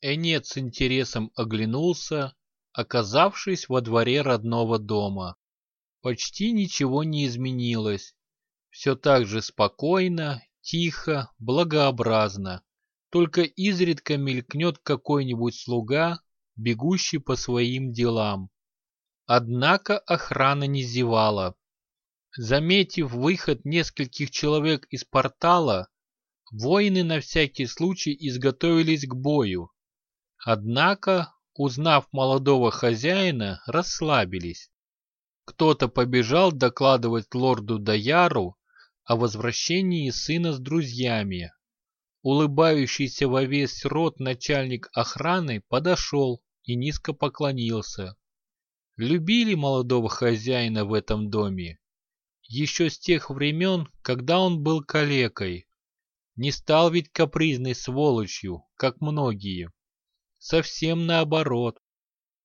Энет с интересом оглянулся, оказавшись во дворе родного дома. Почти ничего не изменилось. Все так же спокойно, тихо, благообразно. Только изредка мелькнет какой-нибудь слуга, бегущий по своим делам. Однако охрана не зевала. Заметив выход нескольких человек из портала, воины на всякий случай изготовились к бою. Однако, узнав молодого хозяина, расслабились. Кто-то побежал докладывать лорду Даяру о возвращении сына с друзьями. Улыбающийся во весь рот начальник охраны подошел и низко поклонился. Любили молодого хозяина в этом доме. Еще с тех времен, когда он был калекой. Не стал ведь капризной сволочью, как многие. Совсем наоборот.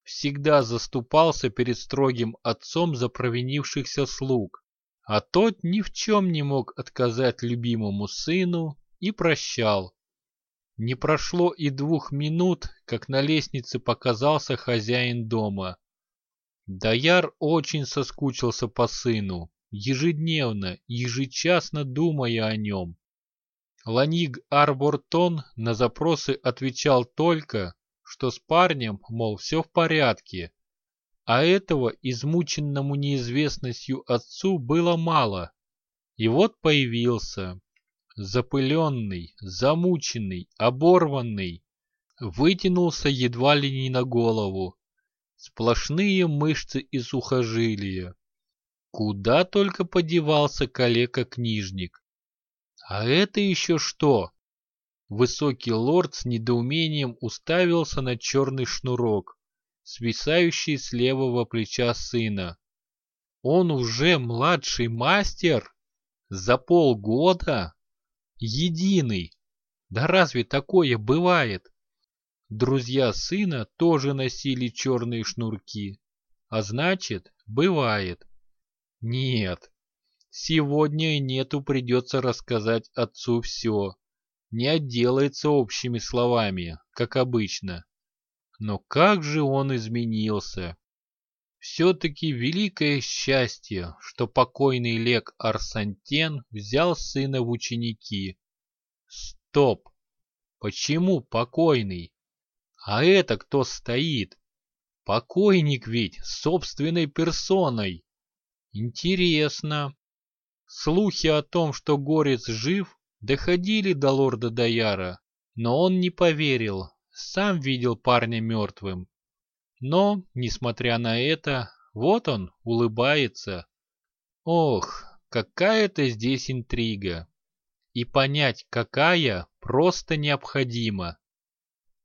Всегда заступался перед строгим отцом за провинившихся слуг, а тот ни в чем не мог отказать любимому сыну и прощал. Не прошло и двух минут, как на лестнице показался хозяин дома. Даяр очень соскучился по сыну, ежедневно, ежечасно думая о нем. Ланиг Арбортон на запросы отвечал только, что с парнем, мол, все в порядке. А этого измученному неизвестностью отцу было мало. И вот появился. Запыленный, замученный, оборванный. Вытянулся едва ли не на голову. Сплошные мышцы и сухожилия. Куда только подевался калека-книжник. А это еще что? Высокий лорд с недоумением уставился на черный шнурок, свисающий с левого плеча сына. Он уже младший мастер? За полгода? Единый? Да разве такое бывает? Друзья сына тоже носили черные шнурки, а значит, бывает. Нет, сегодня и нету придется рассказать отцу все не отделается общими словами, как обычно. Но как же он изменился! Все-таки великое счастье, что покойный Лек Арсантен взял сына в ученики. Стоп! Почему покойный? А это кто стоит? Покойник ведь собственной персоной. Интересно. Слухи о том, что Горец жив, доходили до лорда Даяра, но он не поверил, сам видел парня мертвым. Но, несмотря на это, вот он, улыбается. Ох, какая-то здесь интрига. И понять, какая, просто необходимо.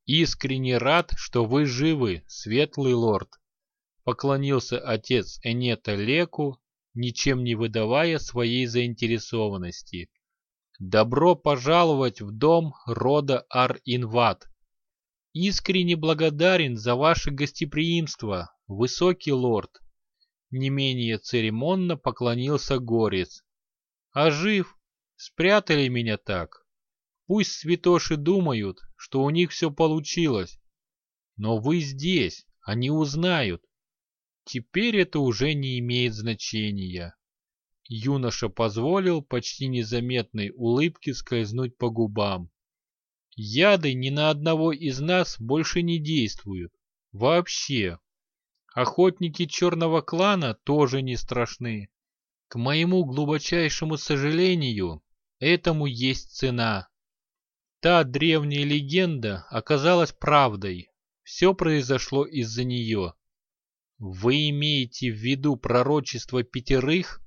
Искренне рад, что вы живы, светлый лорд. Поклонился отец Энета Леку, ничем не выдавая своей заинтересованности. Добро пожаловать в дом рода Ар-Инват. Искренне благодарен за ваше гостеприимство, высокий лорд. Не менее церемонно поклонился Горец. А жив? Спрятали меня так. Пусть святоши думают, что у них все получилось. Но вы здесь, они узнают. Теперь это уже не имеет значения. Юноша позволил почти незаметной улыбке скользнуть по губам. Яды ни на одного из нас больше не действуют. Вообще. Охотники черного клана тоже не страшны. К моему глубочайшему сожалению, этому есть цена. Та древняя легенда оказалась правдой. Все произошло из-за нее. Вы имеете в виду пророчество пятерых?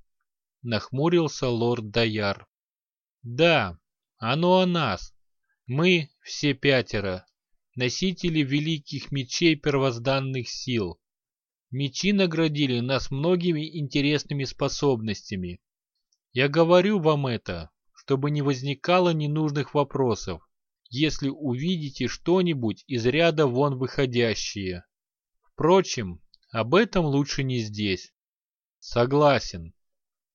Нахмурился лорд Даяр. Да, оно о нас. Мы, все пятеро, носители великих мечей первозданных сил. Мечи наградили нас многими интересными способностями. Я говорю вам это, чтобы не возникало ненужных вопросов, если увидите что-нибудь из ряда вон выходящее. Впрочем, об этом лучше не здесь. Согласен.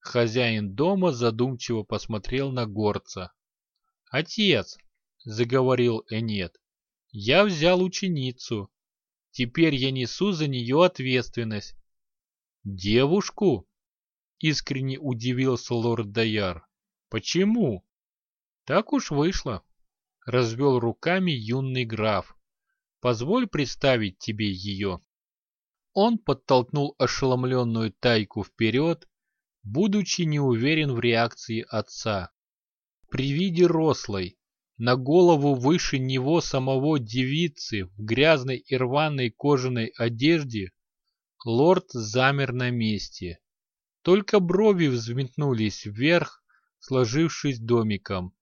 Хозяин дома задумчиво посмотрел на горца. «Отец!» — заговорил Энет. Я взял ученицу. Теперь я несу за нее ответственность. Девушку? Искренне удивился лорд Даяр. Почему? Так уж вышло. Развел руками юный граф. Позволь представить тебе ее. Он подтолкнул ошеломленную тайку вперед, будучи не уверен в реакции отца. При виде рослой, на голову выше него самого девицы в грязной и рваной кожаной одежде, лорд замер на месте. Только брови взметнулись вверх, сложившись домиком.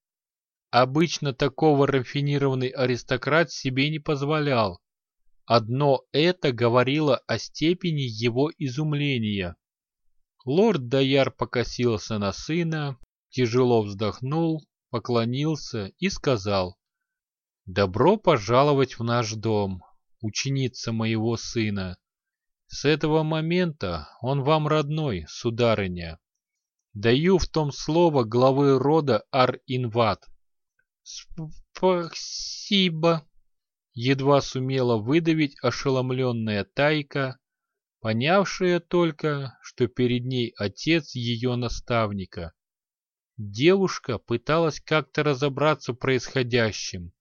Обычно такого рафинированный аристократ себе не позволял. Одно это говорило о степени его изумления. Лорд Даяр покосился на сына, тяжело вздохнул, поклонился и сказал «Добро пожаловать в наш дом, ученица моего сына. С этого момента он вам родной, сударыня. Даю в том слово главы рода Ар-Инват». «Спасибо», едва сумела выдавить ошеломленная тайка, понявшая только, что перед ней отец ее наставника. Девушка пыталась как-то разобраться в происходящем,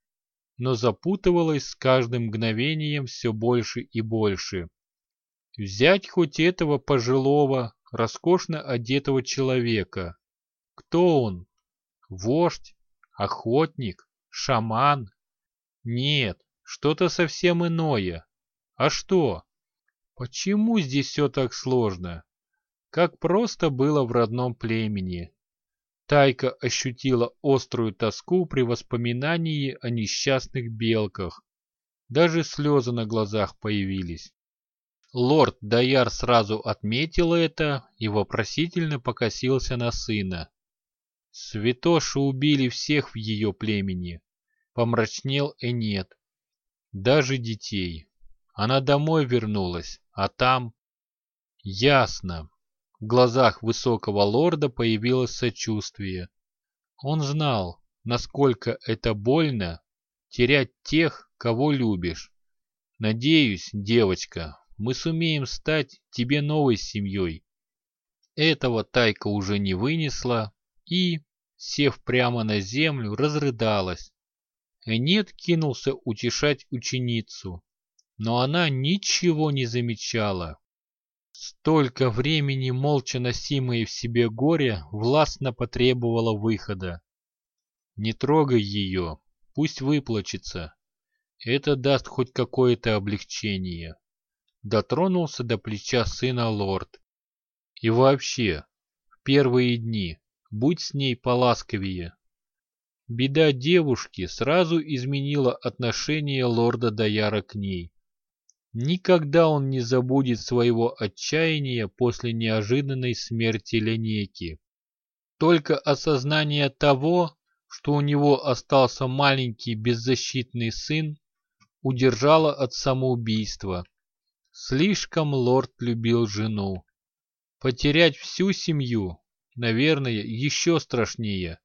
но запутывалась с каждым мгновением все больше и больше. Взять хоть этого пожилого, роскошно одетого человека. Кто он? Вождь? Охотник? Шаман? Нет, что-то совсем иное. А что? Почему здесь все так сложно? Как просто было в родном племени. Тайка ощутила острую тоску при воспоминании о несчастных белках. Даже слезы на глазах появились. Лорд Даяр сразу отметил это и вопросительно покосился на сына. Святоши убили всех в ее племени. Помрачнел Энет даже детей. Она домой вернулась, а там... Ясно. В глазах высокого лорда появилось сочувствие. Он знал, насколько это больно терять тех, кого любишь. Надеюсь, девочка, мы сумеем стать тебе новой семьей. Этого Тайка уже не вынесла и, сев прямо на землю, разрыдалась. Энет кинулся утешать ученицу, но она ничего не замечала. Столько времени молча носимое в себе горе властно потребовало выхода. Не трогай ее, пусть выплачется. Это даст хоть какое-то облегчение. Дотронулся до плеча сына лорд. И вообще, в первые дни будь с ней поласковее. Беда девушки сразу изменила отношение лорда Даяра к ней. Никогда он не забудет своего отчаяния после неожиданной смерти Ленеки. Только осознание того, что у него остался маленький беззащитный сын, удержало от самоубийства. Слишком лорд любил жену. Потерять всю семью, наверное, еще страшнее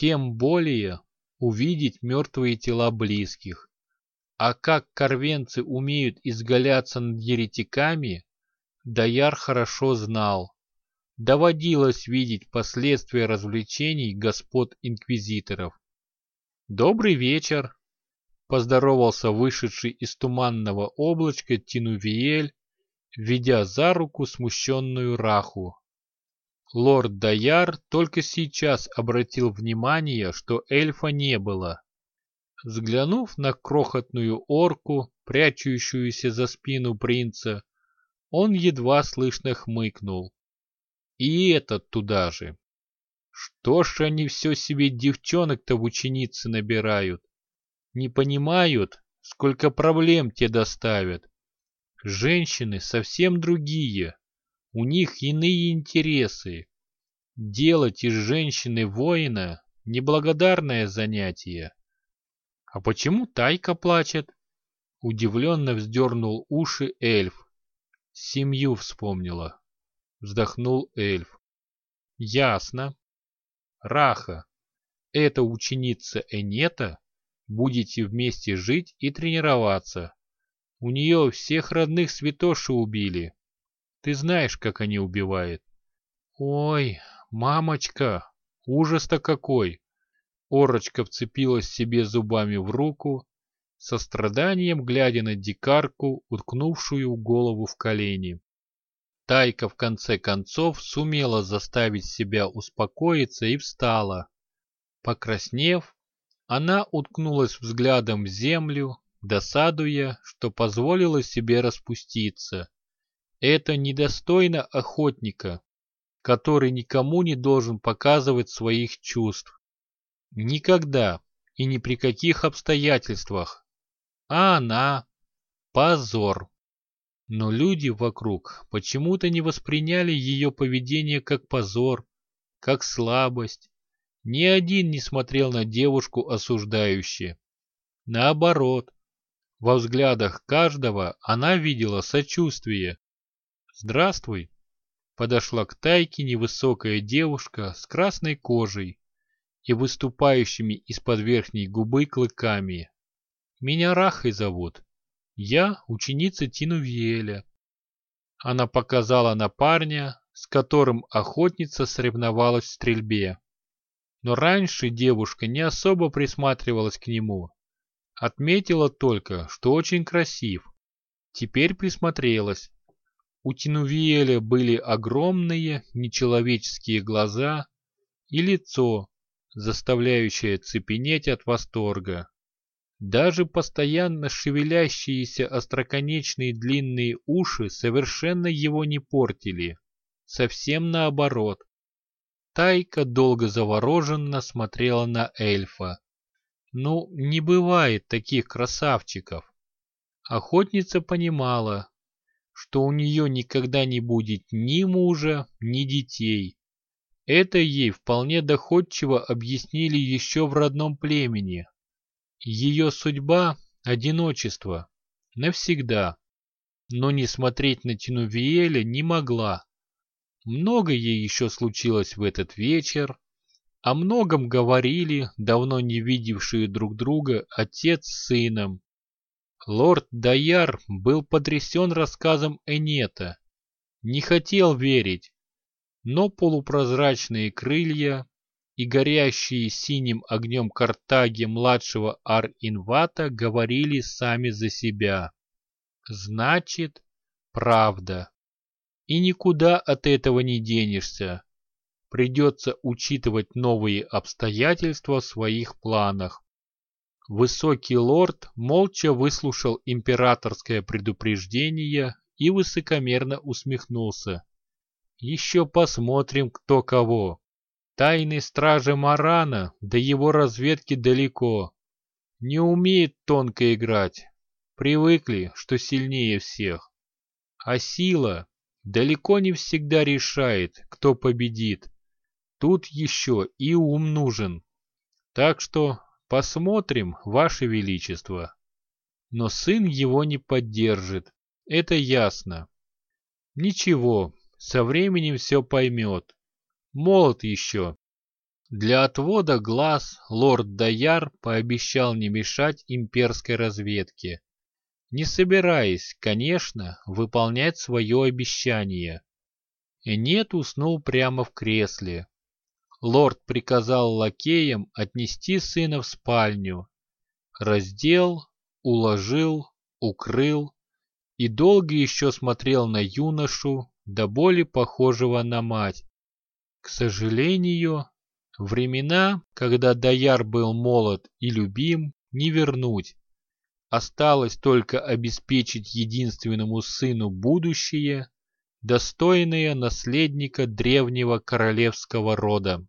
тем более увидеть мертвые тела близких. А как корвенцы умеют изгаляться над еретиками, Даяр хорошо знал. Доводилось видеть последствия развлечений господ инквизиторов. «Добрый вечер!» — поздоровался вышедший из туманного облачка Тинувиэль, ведя за руку смущенную Раху. Лорд Даяр только сейчас обратил внимание, что эльфа не было. Взглянув на крохотную орку, прячущуюся за спину принца, он едва слышно хмыкнул. И этот туда же. Что ж они все себе девчонок-то в ученицы набирают? Не понимают, сколько проблем те доставят. Женщины совсем другие. У них иные интересы. Делать из женщины воина – неблагодарное занятие. А почему Тайка плачет? Удивленно вздернул уши эльф. Семью вспомнила. Вздохнул эльф. Ясно. Раха, эта ученица Энета будете вместе жить и тренироваться. У нее всех родных святоши убили. Ты знаешь, как они убивают. Ой, мамочка, ужас-то какой! Орочка вцепилась себе зубами в руку, со страданием глядя на дикарку, уткнувшую голову в колени. Тайка в конце концов сумела заставить себя успокоиться и встала. Покраснев, она уткнулась взглядом в землю, досадуя, что позволила себе распуститься. Это недостойно охотника, который никому не должен показывать своих чувств. Никогда и ни при каких обстоятельствах. А она – позор. Но люди вокруг почему-то не восприняли ее поведение как позор, как слабость. Ни один не смотрел на девушку осуждающе. Наоборот, во взглядах каждого она видела сочувствие. «Здравствуй!» Подошла к Тайке невысокая девушка с красной кожей и выступающими из-под верхней губы клыками. «Меня Рахой зовут. Я ученица Тинувиэля. Она показала на парня, с которым охотница соревновалась в стрельбе. Но раньше девушка не особо присматривалась к нему. Отметила только, что очень красив. Теперь присмотрелась. У Тинувиэля были огромные нечеловеческие глаза и лицо, заставляющее цепенеть от восторга. Даже постоянно шевелящиеся остроконечные длинные уши совершенно его не портили. Совсем наоборот. Тайка долго завороженно смотрела на эльфа. Ну, не бывает таких красавчиков. Охотница понимала, что у нее никогда не будет ни мужа, ни детей. Это ей вполне доходчиво объяснили еще в родном племени, ее судьба — одиночество. Навсегда. Но не смотреть на Тинувиэля не могла. Много ей еще случилось в этот вечер. О многом говорили давно не видевшие друг друга отец с сыном. Лорд Даяр был потрясен рассказом Энета. Не хотел верить, но полупрозрачные крылья и горящие синим огнем картаги младшего Ар-Инвата говорили сами за себя. Значит, правда. И никуда от этого не денешься. Придется учитывать новые обстоятельства в своих планах. Высокий лорд молча выслушал императорское предупреждение и высокомерно усмехнулся. Еще посмотрим, кто кого. Тайной страже Марана до его разведки далеко. Не умеет тонко играть. Привыкли, что сильнее всех. А сила далеко не всегда решает, кто победит. Тут еще и ум нужен. Так что посмотрим, Ваше Величество. Но сын его не поддержит, это ясно. Ничего, со временем все поймет. Молод еще. Для отвода глаз лорд Даяр пообещал не мешать имперской разведке, не собираясь, конечно, выполнять свое обещание. Энет уснул прямо в кресле. Лорд приказал лакеям отнести сына в спальню. Раздел, уложил, укрыл и долго еще смотрел на юношу, до боли похожего на мать. К сожалению, времена, когда Даяр был молод и любим, не вернуть. Осталось только обеспечить единственному сыну будущее, достойное наследника древнего королевского рода.